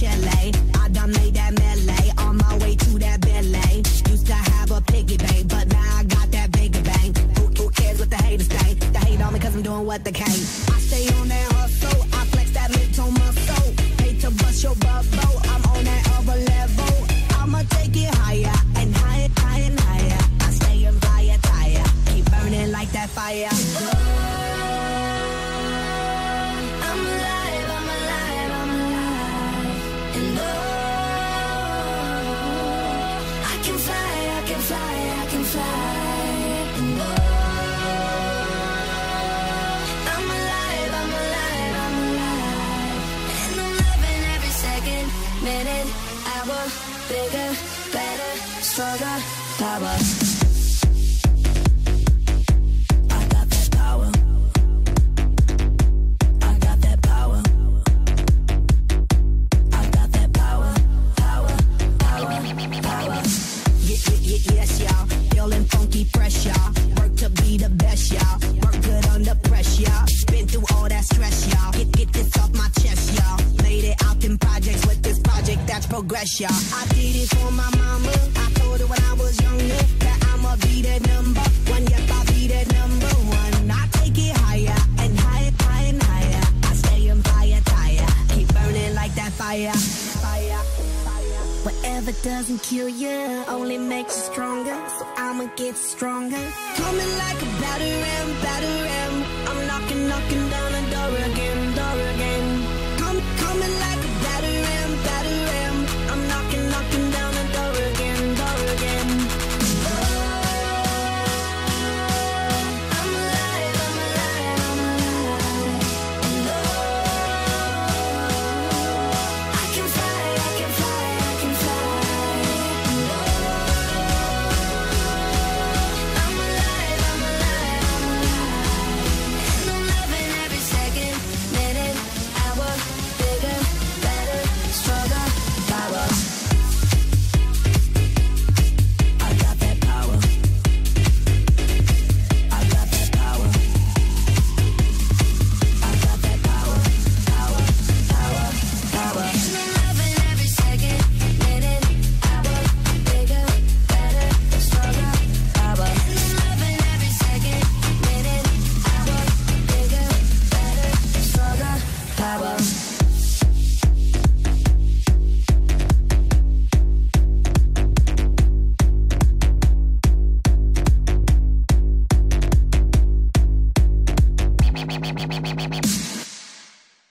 chilly. I done made that melee on my way to that belly. Used to have a piggy bank, but now I got that bigger bank. Who, who cares what the haters think? They hate on me cause I'm doing what they can. I stay on that hustle. I flex that mid-tone muscle. Hate to bust your bubble. I'm on that other level. I'ma take it higher and higher, higher and higher. I stay in fire, tire. Keep burning like that fire. Minute, hour, bigger, better, stronger, power. Progress, y'all. I did it for my mama. I told her when I was younger that I'ma be that number one. Yep, I'll be that number one. I take it higher and higher, higher and higher. I stay in fire, tire. Keep burning like that fire, fire, fire. Whatever doesn't kill you only makes you stronger. So I'ma get stronger. Coming like a batter ram, batter ram. I'm knocking, knocking down.